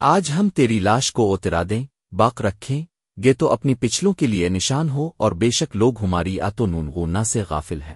آج ہم تیری لاش کو اترا دیں، باق رکھیں، گے تو اپنی پچھلوں کے لیے نشان ہو اور بے شک لوگ ہماری آتو نونگونا سے غافل ہیں۔